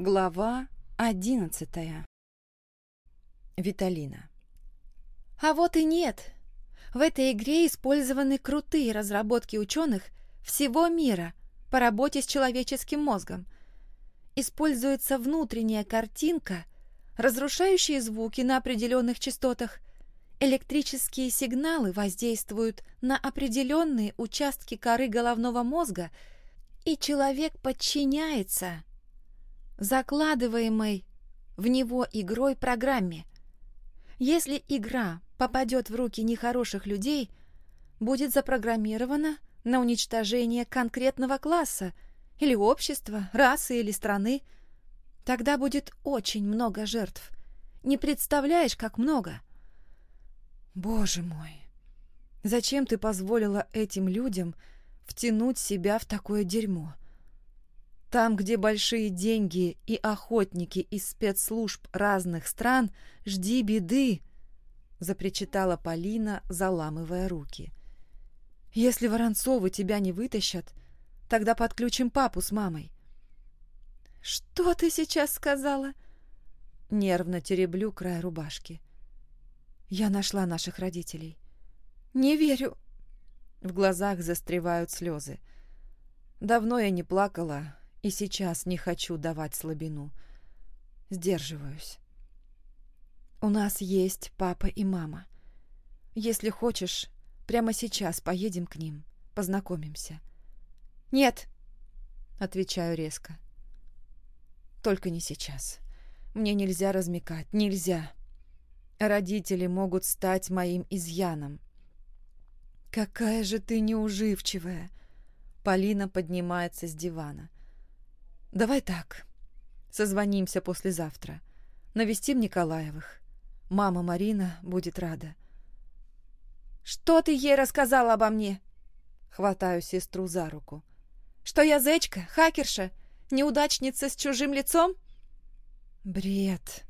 Глава одиннадцатая. Виталина. А вот и нет. В этой игре использованы крутые разработки ученых всего мира по работе с человеческим мозгом. Используется внутренняя картинка, разрушающие звуки на определенных частотах. Электрические сигналы воздействуют на определенные участки коры головного мозга, и человек подчиняется закладываемой в него игрой программе. Если игра попадет в руки нехороших людей, будет запрограммирована на уничтожение конкретного класса или общества, расы или страны. Тогда будет очень много жертв. Не представляешь, как много. Боже мой, зачем ты позволила этим людям втянуть себя в такое дерьмо? Там, где большие деньги и охотники из спецслужб разных стран, жди беды, запричитала Полина, заламывая руки. Если Воронцовы тебя не вытащат, тогда подключим папу с мамой. Что ты сейчас сказала? Нервно тереблю край рубашки. Я нашла наших родителей. Не верю. В глазах застревают слезы. Давно я не плакала, и сейчас не хочу давать слабину. Сдерживаюсь. У нас есть папа и мама. Если хочешь, прямо сейчас поедем к ним, познакомимся. Нет, отвечаю резко. Только не сейчас. Мне нельзя размекать, нельзя. Родители могут стать моим изъяном. Какая же ты неуживчивая. Полина поднимается с дивана. Давай так. Созвонимся послезавтра. Навестим Николаевых. Мама Марина будет рада. Что ты ей рассказала обо мне? Хватаю сестру за руку. Что я зечка, хакерша, неудачница с чужим лицом? Бред.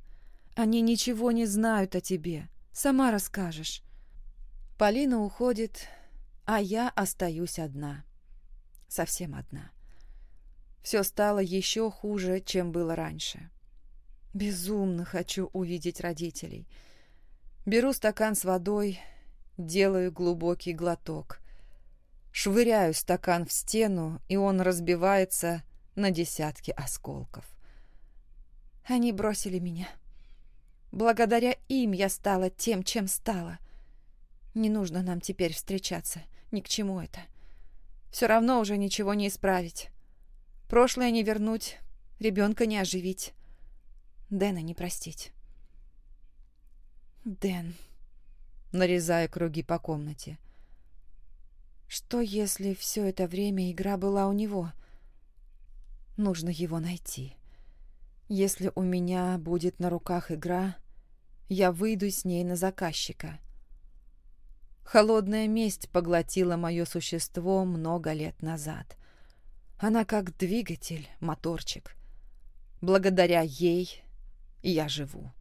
Они ничего не знают о тебе. Сама расскажешь. Полина уходит, а я остаюсь одна. Совсем одна. Все стало еще хуже, чем было раньше. Безумно хочу увидеть родителей. Беру стакан с водой, делаю глубокий глоток. Швыряю стакан в стену, и он разбивается на десятки осколков. Они бросили меня. Благодаря им я стала тем, чем стала. Не нужно нам теперь встречаться, ни к чему это. Все равно уже ничего не исправить. Прошлое не вернуть, ребенка не оживить, Дэна не простить. Дэн, нарезая круги по комнате. Что, если все это время игра была у него? Нужно его найти. Если у меня будет на руках игра, я выйду с ней на заказчика. Холодная месть поглотила мое существо много лет назад. Она как двигатель, моторчик. Благодаря ей я живу.